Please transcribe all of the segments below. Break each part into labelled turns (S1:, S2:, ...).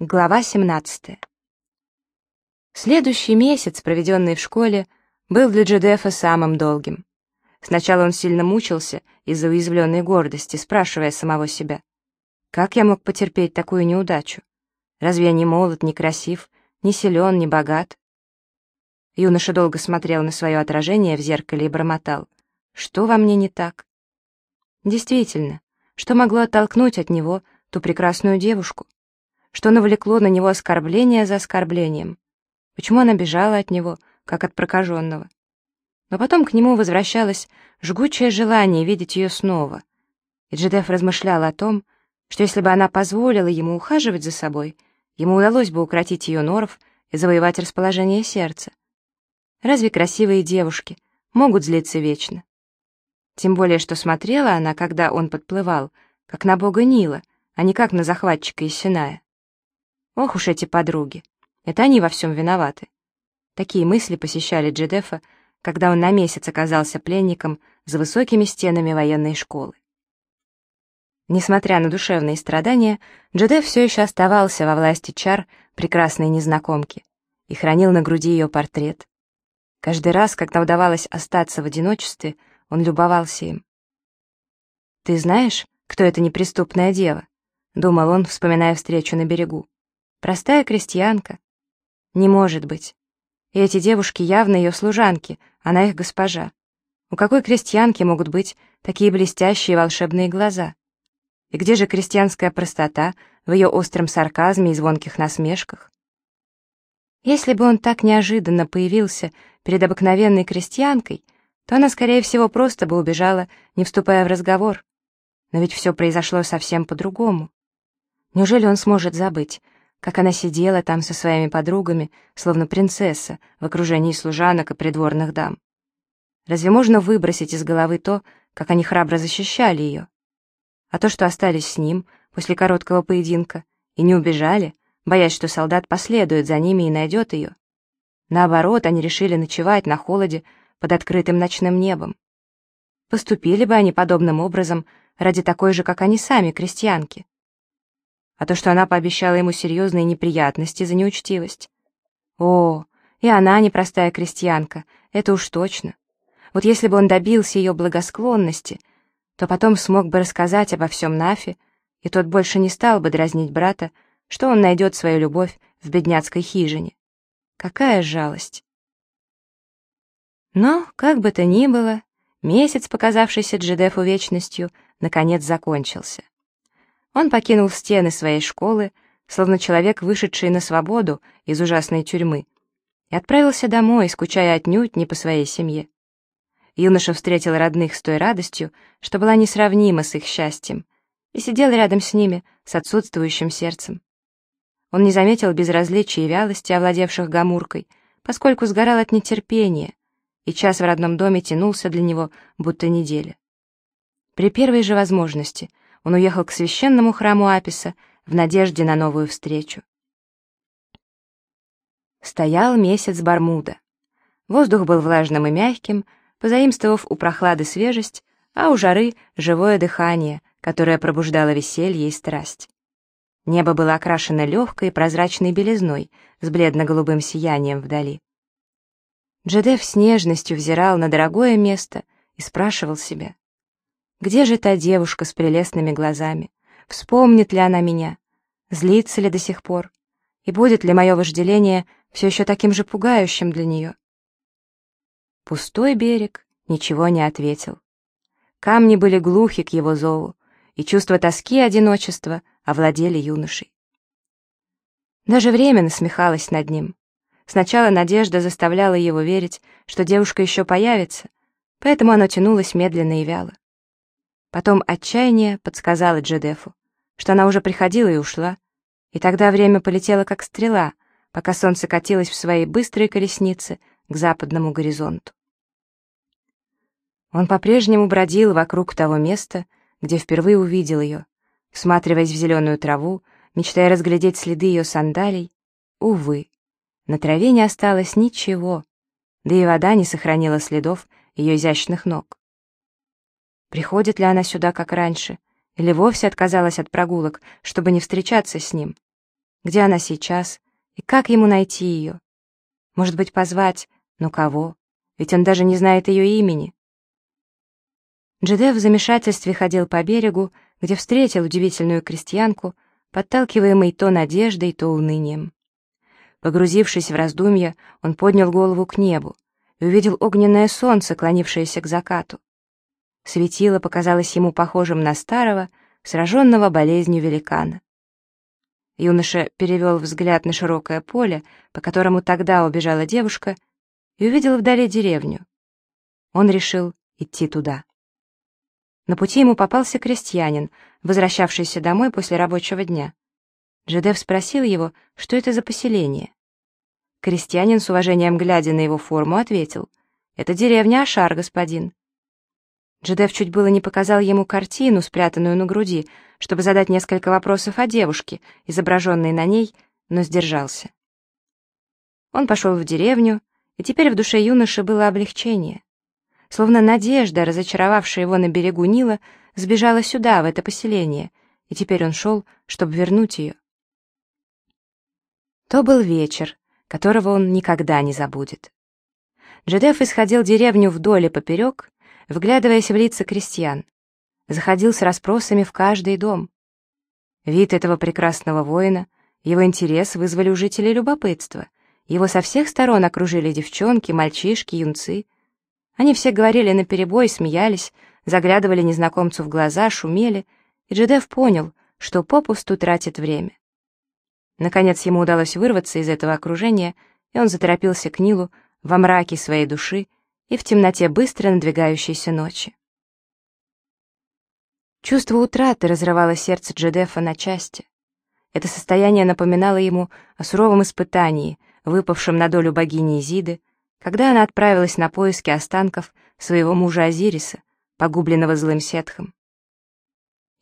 S1: Глава 17. Следующий месяц, проведенный в школе, был для Джедефа самым долгим. Сначала он сильно мучился из-за уязвленной гордости, спрашивая самого себя, «Как я мог потерпеть такую неудачу? Разве я не молод, не красив, не силен, не богат?» Юноша долго смотрел на свое отражение в зеркале и бормотал, «Что во мне не так?» Действительно, что могло оттолкнуть от него ту прекрасную девушку? Что навлекло на него оскорбление за оскорблением. Почему она бежала от него, как от прокаженного? Но потом к нему возвращалось жгучее желание видеть ее снова. И Джедеф размышлял о том, что если бы она позволила ему ухаживать за собой, ему удалось бы укротить ее норов и завоевать расположение сердца. Разве красивые девушки могут злиться вечно? Тем более, что смотрела она, когда он подплывал, как на бога Нила, а не как на захватчика из Синая. Ох уж эти подруги. Это они во всем виноваты. Такие мысли посещали Джедефа, когда он на месяц оказался пленником за высокими стенами военной школы. Несмотря на душевные страдания, Джедеф все еще оставался во власти чар прекрасной незнакомки и хранил на груди ее портрет. Каждый раз, когда удавалось остаться в одиночестве, он любовался им. «Ты знаешь, кто эта неприступная дева?» — думал он, вспоминая встречу на берегу. Простая крестьянка. Не может быть. Эти девушки явно ее служанки, она их госпожа. У какой крестьянки могут быть такие блестящие волшебные глаза? И где же крестьянская простота в ее остром сарказме и звонких насмешках? Если бы он так неожиданно появился перед обыкновенной крестьянкой, то она, скорее всего, просто бы убежала, не вступая в разговор. Но ведь все произошло совсем по-другому. Неужели он сможет забыть, как она сидела там со своими подругами, словно принцесса, в окружении служанок и придворных дам. Разве можно выбросить из головы то, как они храбро защищали ее? А то, что остались с ним после короткого поединка и не убежали, боясь, что солдат последует за ними и найдет ее. Наоборот, они решили ночевать на холоде под открытым ночным небом. Поступили бы они подобным образом ради такой же, как они сами, крестьянки а то, что она пообещала ему серьезные неприятности за неучтивость. О, и она непростая крестьянка, это уж точно. Вот если бы он добился ее благосклонности, то потом смог бы рассказать обо всем Нафе, и тот больше не стал бы дразнить брата, что он найдет свою любовь в бедняцкой хижине. Какая жалость! Но, как бы то ни было, месяц, показавшийся Джедефу вечностью, наконец закончился. Он покинул стены своей школы, словно человек, вышедший на свободу из ужасной тюрьмы, и отправился домой, скучая отнюдь не по своей семье. Юноша встретил родных с той радостью, что была несравнима с их счастьем, и сидел рядом с ними с отсутствующим сердцем. Он не заметил безразличия и вялости, овладевших Гамуркой, поскольку сгорал от нетерпения, и час в родном доме тянулся для него, будто неделя. При первой же возможности — он уехал к священному храму Аписа в надежде на новую встречу. Стоял месяц Бармуда. Воздух был влажным и мягким, позаимствовав у прохлады свежесть, а у жары — живое дыхание, которое пробуждало веселье и страсть. Небо было окрашено легкой прозрачной белизной с бледно-голубым сиянием вдали. Джедеф с нежностью взирал на дорогое место и спрашивал себя, где же та девушка с прелестными глазами? Вспомнит ли она меня? Злится ли до сих пор? И будет ли мое вожделение все еще таким же пугающим для нее? Пустой берег ничего не ответил. Камни были глухи к его зову, и чувство тоски и одиночества овладели юношей. Даже время насмехалось над ним. Сначала надежда заставляла его верить, что девушка еще появится, поэтому оно тянулось медленно и вяло. Потом отчаяние подсказало Джедефу, что она уже приходила и ушла, и тогда время полетело как стрела, пока солнце катилось в своей быстрой колеснице к западному горизонту. Он по-прежнему бродил вокруг того места, где впервые увидел ее, всматриваясь в зеленую траву, мечтая разглядеть следы ее сандалий. Увы, на траве не осталось ничего, да и вода не сохранила следов ее изящных ног. Приходит ли она сюда, как раньше, или вовсе отказалась от прогулок, чтобы не встречаться с ним? где она сейчас и как ему найти ее. Может быть, позвать, но кого? Ведь он даже не знает ее имени. Джеде в замешательстве ходил по берегу, где встретил удивительную крестьянку, подталкиваемый то надеждой, то унынием. Погрузившись в раздумья, он поднял голову к небу и увидел огненное солнце, клонившееся к закату. Светило показалось ему похожим на старого, сраженного болезнью великана. Юноша перевел взгляд на широкое поле, по которому тогда убежала девушка, и увидел вдали деревню. Он решил идти туда. На пути ему попался крестьянин, возвращавшийся домой после рабочего дня. Джедев спросил его, что это за поселение. Крестьянин, с уважением глядя на его форму, ответил, «Это деревня Ашар, господин». Джедев чуть было не показал ему картину, спрятанную на груди, чтобы задать несколько вопросов о девушке, изображенной на ней, но сдержался. Он пошел в деревню, и теперь в душе юноши было облегчение. Словно надежда, разочаровавшая его на берегу Нила, сбежала сюда, в это поселение, и теперь он шел, чтобы вернуть ее. То был вечер, которого он никогда не забудет. Джедеф исходил деревню вдоль и поперек, вглядываясь в лица крестьян. Заходил с расспросами в каждый дом. Вид этого прекрасного воина, его интерес вызвали у жителей любопытство. Его со всех сторон окружили девчонки, мальчишки, юнцы. Они все говорили наперебой, смеялись, заглядывали незнакомцу в глаза, шумели, и Джедеф понял, что попусту тратит время. Наконец ему удалось вырваться из этого окружения, и он заторопился к Нилу во мраке своей души и в темноте быстро надвигающейся ночи. Чувство утраты разрывало сердце Джедефа на части. Это состояние напоминало ему о суровом испытании, выпавшем на долю богини Изиды, когда она отправилась на поиски останков своего мужа Азириса, погубленного злым сетхом.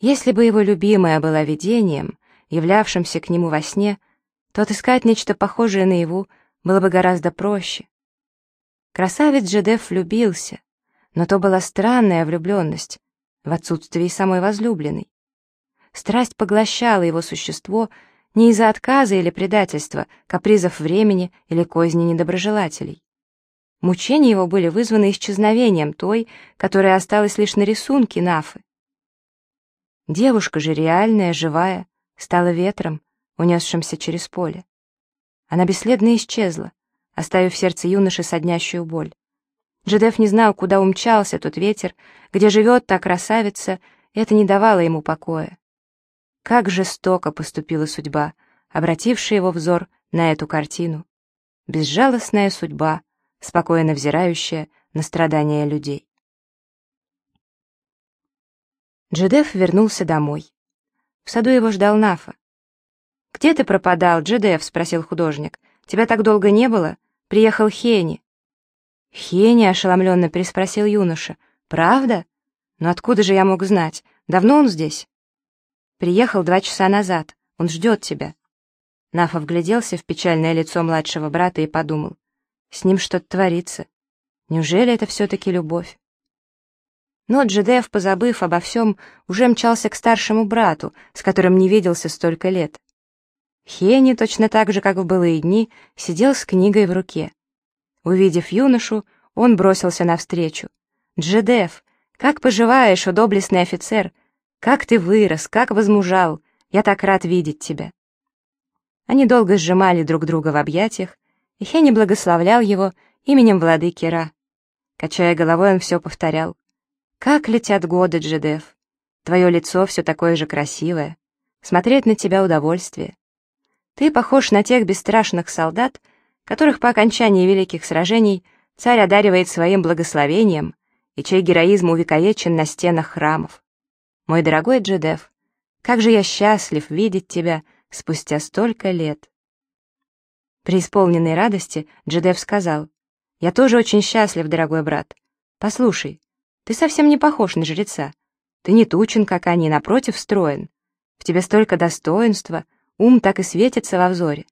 S1: Если бы его любимая была видением, являвшимся к нему во сне, то отыскать нечто похожее наяву было бы гораздо проще. Красавец Джедеф влюбился, но то была странная влюбленность, в отсутствии самой возлюбленной. Страсть поглощала его существо не из-за отказа или предательства, капризов времени или козни недоброжелателей. Мучения его были вызваны исчезновением той, которая осталась лишь на рисунке Нафы. Девушка же реальная, живая, стала ветром, унесшимся через поле. Она бесследно исчезла, оставив в сердце юноши соднящую боль. Джедеф не знал, куда умчался тот ветер, где живет та красавица, и это не давало ему покоя. Как жестоко поступила судьба, обратившая его взор на эту картину. Безжалостная судьба, спокойно взирающая на страдания людей. Джедеф вернулся домой. В саду его ждал Нафа. «Где ты пропадал, Джедеф?» — спросил художник. «Тебя так долго не было? Приехал Хени». «Хени?» — ошеломленно переспросил юноша. «Правда? Но откуда же я мог знать? Давно он здесь?» «Приехал два часа назад. Он ждет тебя». Нафа вгляделся в печальное лицо младшего брата и подумал. С ним что-то творится. Неужели это все-таки любовь? Но Джедеф, позабыв обо всем, уже мчался к старшему брату, с которым не виделся столько лет. Хенни, точно так же, как в былые дни, сидел с книгой в руке. Увидев юношу, он бросился навстречу. «Джедеф, как поживаешь, о доблестный офицер? Как ты вырос, как возмужал! Я так рад видеть тебя!» Они долго сжимали друг друга в объятиях, и Хенни благословлял его именем владыки Ра. Качая головой, он все повторял. «Как летят годы, Джедеф! Твое лицо все такое же красивое. Смотреть на тебя удовольствие. Ты похож на тех бесстрашных солдат, которых по окончании великих сражений царь одаривает своим благословением и чей героизм увековечен на стенах храмов. Мой дорогой Джедеф, как же я счастлив видеть тебя спустя столько лет!» При исполненной радости Джедеф сказал, «Я тоже очень счастлив, дорогой брат. Послушай, ты совсем не похож на жреца. Ты не тучен, как они, напротив, строен. В тебе столько достоинства, ум так и светится во взоре.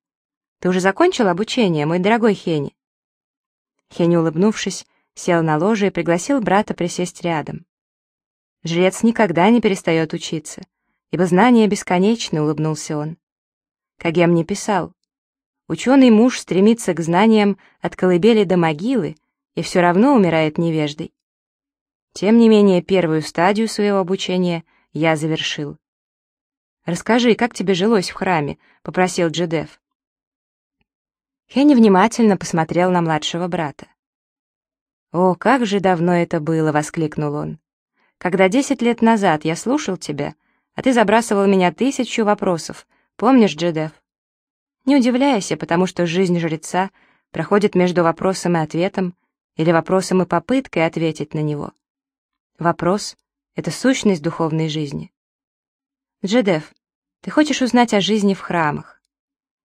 S1: Ты уже закончил обучение, мой дорогой Хени?» Хени, улыбнувшись, сел на ложе и пригласил брата присесть рядом. «Жрец никогда не перестает учиться, ибо знание бесконечно», — улыбнулся он. Кагем не писал. Ученый муж стремится к знаниям от колыбели до могилы и все равно умирает невеждой. Тем не менее, первую стадию своего обучения я завершил. «Расскажи, как тебе жилось в храме?» — попросил Джедеф. Хенни внимательно посмотрел на младшего брата. «О, как же давно это было!» — воскликнул он. «Когда десять лет назад я слушал тебя, а ты забрасывал меня тысячу вопросов. Помнишь, Джедеф?» Не удивляйся, потому что жизнь жреца проходит между вопросом и ответом или вопросом и попыткой ответить на него. Вопрос — это сущность духовной жизни. Джедеф, ты хочешь узнать о жизни в храмах?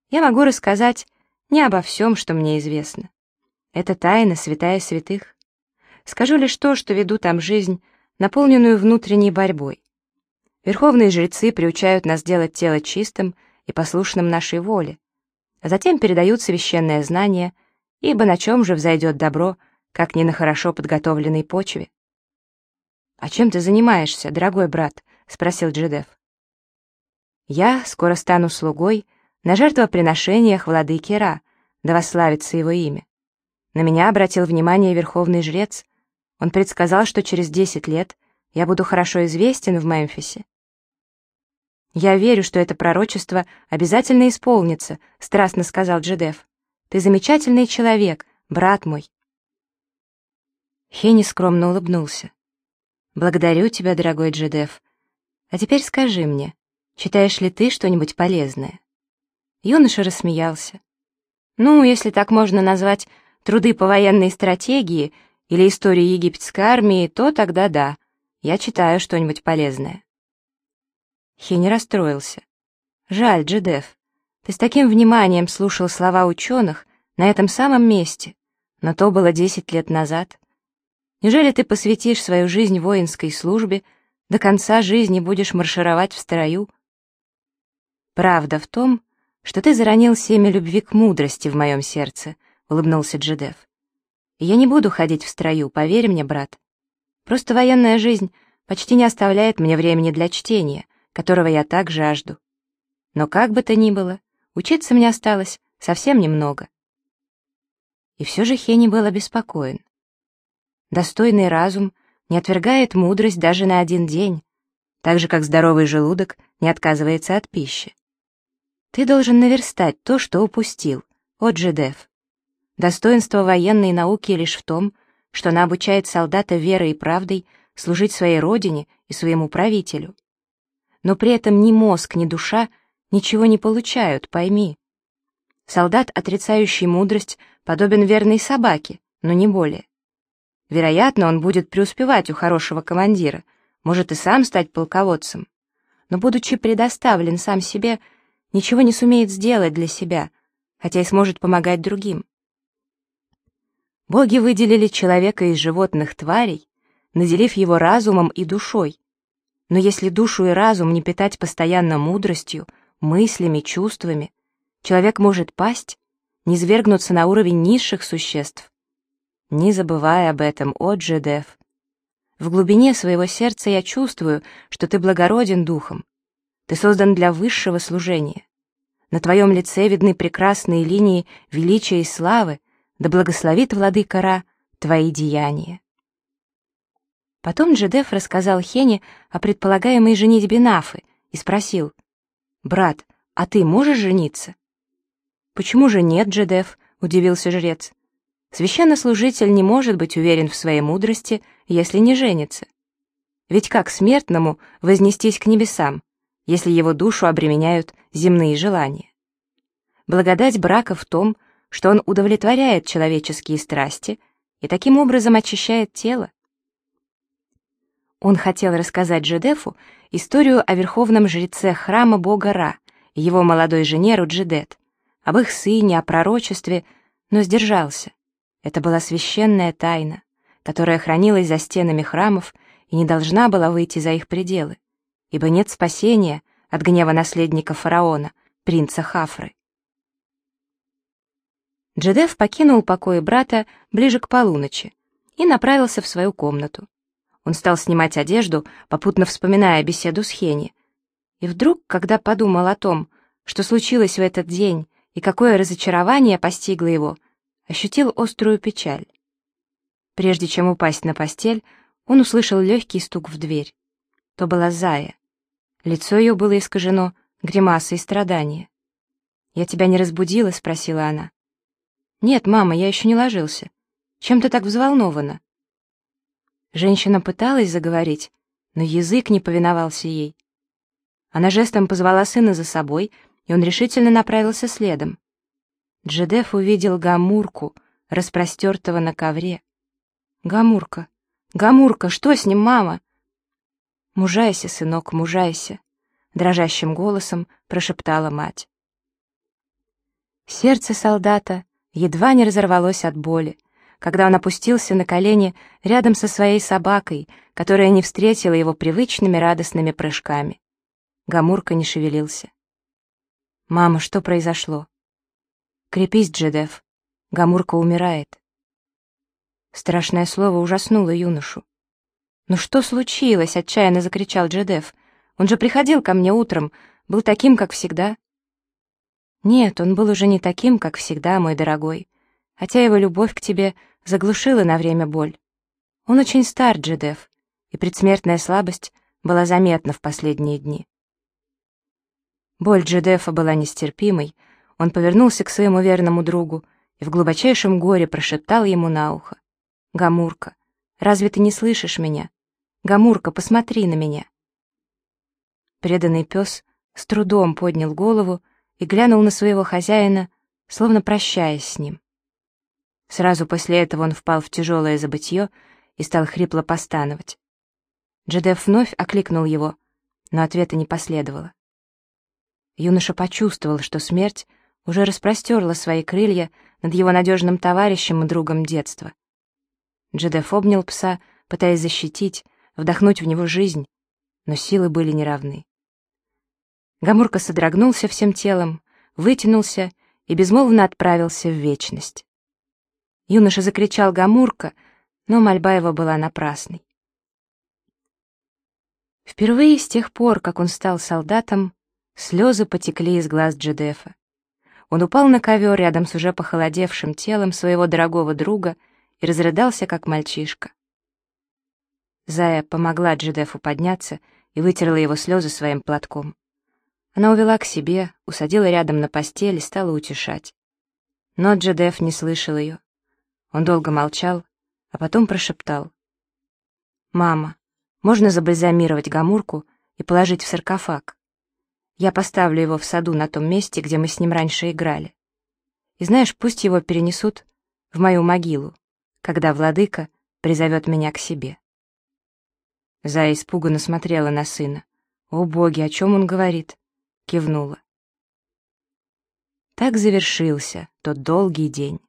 S1: Я могу рассказать не обо всем, что мне известно. Это тайна святая святых. Скажу лишь то, что веду там жизнь, наполненную внутренней борьбой. Верховные жрецы приучают нас делать тело чистым и послушным нашей воле, а затем передают священное знание, ибо на чем же взойдет добро, как не на хорошо подготовленной почве? «А чем ты занимаешься, дорогой брат?» — спросил Джедеф. «Я скоро стану слугой на жертвоприношениях владыки Ра, да восславится его имя. На меня обратил внимание верховный жрец. Он предсказал, что через десять лет я буду хорошо известен в Мемфисе. «Я верю, что это пророчество обязательно исполнится», — страстно сказал Джедеф. «Ты замечательный человек, брат мой». Хенни скромно улыбнулся. «Благодарю тебя, дорогой Джедеф. А теперь скажи мне, читаешь ли ты что-нибудь полезное?» Юноша рассмеялся. «Ну, если так можно назвать труды по военной стратегии или истории египетской армии, то тогда да, я читаю что-нибудь полезное». Хенни расстроился. «Жаль, Джедеф, ты с таким вниманием слушал слова ученых на этом самом месте, но то было десять лет назад. Неужели ты посвятишь свою жизнь воинской службе, до конца жизни будешь маршировать в строю? Правда в том, что ты заронил семя любви к мудрости в моем сердце», — улыбнулся Джедеф. «Я не буду ходить в строю, поверь мне, брат. Просто военная жизнь почти не оставляет мне времени для чтения, которого я так жажду. Но как бы то ни было, учиться мне осталось совсем немного. И все же Хенни был обеспокоен. Достойный разум не отвергает мудрость даже на один день, так же, как здоровый желудок не отказывается от пищи. Ты должен наверстать то, что упустил, о Джедеф. Достоинство военной науки лишь в том, что она обучает солдата верой и правдой служить своей родине и своему правителю но при этом ни мозг, ни душа ничего не получают, пойми. Солдат, отрицающий мудрость, подобен верной собаке, но не более. Вероятно, он будет преуспевать у хорошего командира, может и сам стать полководцем, но, будучи предоставлен сам себе, ничего не сумеет сделать для себя, хотя и сможет помогать другим. Боги выделили человека из животных тварей, наделив его разумом и душой, но если душу и разум не питать постоянно мудростью, мыслями, чувствами, человек может пасть, низвергнуться на уровень низших существ. Не забывай об этом, о Джедеф. В глубине своего сердца я чувствую, что ты благороден духом. Ты создан для высшего служения. На твоем лице видны прекрасные линии величия и славы, да благословит владыка Ра твои деяния. Потом Джедеф рассказал Хене о предполагаемой женитьбе Нафы и спросил, «Брат, а ты можешь жениться?» «Почему же нет, Джедеф?» — удивился жрец. «Священнослужитель не может быть уверен в своей мудрости, если не женится. Ведь как смертному вознестись к небесам, если его душу обременяют земные желания? Благодать брака в том, что он удовлетворяет человеческие страсти и таким образом очищает тело. Он хотел рассказать Джедефу историю о верховном жреце храма бога Ра и его молодой жене Руджидет, об их сыне, о пророчестве, но сдержался. Это была священная тайна, которая хранилась за стенами храмов и не должна была выйти за их пределы, ибо нет спасения от гнева наследника фараона, принца Хафры. Джедеф покинул покои брата ближе к полуночи и направился в свою комнату. Он стал снимать одежду, попутно вспоминая беседу с Хенни. И вдруг, когда подумал о том, что случилось в этот день и какое разочарование постигло его, ощутил острую печаль. Прежде чем упасть на постель, он услышал легкий стук в дверь. То была Зая. Лицо ее было искажено гримасой страдания. «Я тебя не разбудила?» — спросила она. «Нет, мама, я еще не ложился. Чем ты так взволнована?» Женщина пыталась заговорить, но язык не повиновался ей. Она жестом позвала сына за собой, и он решительно направился следом. Джедеф увидел Гамурку, распростертого на ковре. «Гамурка! Гамурка! Что с ним, мама?» «Мужайся, сынок, мужайся!» — дрожащим голосом прошептала мать. Сердце солдата едва не разорвалось от боли, когда он опустился на колени рядом со своей собакой, которая не встретила его привычными радостными прыжками. Гамурка не шевелился. «Мама, что произошло?» «Крепись, Джедеф. Гамурка умирает». Страшное слово ужаснуло юношу. «Ну что случилось?» — отчаянно закричал Джедеф. «Он же приходил ко мне утром, был таким, как всегда». «Нет, он был уже не таким, как всегда, мой дорогой, хотя его любовь к тебе заглушила на время боль. Он очень стар, Джедеф, и предсмертная слабость была заметна в последние дни. Боль Джедефа была нестерпимой, он повернулся к своему верному другу и в глубочайшем горе прошептал ему на ухо. «Гамурка, разве ты не слышишь меня? Гамурка, посмотри на меня!» Преданный пес с трудом поднял голову и глянул на своего хозяина, словно прощаясь с ним. Сразу после этого он впал в тяжелое забытье и стал хрипло постановать. Джедеф вновь окликнул его, но ответа не последовало. Юноша почувствовал, что смерть уже распростерла свои крылья над его надежным товарищем и другом детства. Джедеф обнял пса, пытаясь защитить, вдохнуть в него жизнь, но силы были неравны. Гамурка содрогнулся всем телом, вытянулся и безмолвно отправился в вечность. Юноша закричал «Гамурка!», но мольба его была напрасной. Впервые с тех пор, как он стал солдатом, слезы потекли из глаз Джедефа. Он упал на ковер рядом с уже похолодевшим телом своего дорогого друга и разрыдался, как мальчишка. Зая помогла Джедефу подняться и вытерла его слезы своим платком. Она увела к себе, усадила рядом на постель и стала утешать. Но Джедеф не слышал ее. Он долго молчал, а потом прошептал. «Мама, можно забальзамировать Гамурку и положить в саркофаг? Я поставлю его в саду на том месте, где мы с ним раньше играли. И знаешь, пусть его перенесут в мою могилу, когда владыка призовет меня к себе». Зая испуганно смотрела на сына. «О боги, о чем он говорит?» Кивнула. Так завершился тот долгий день.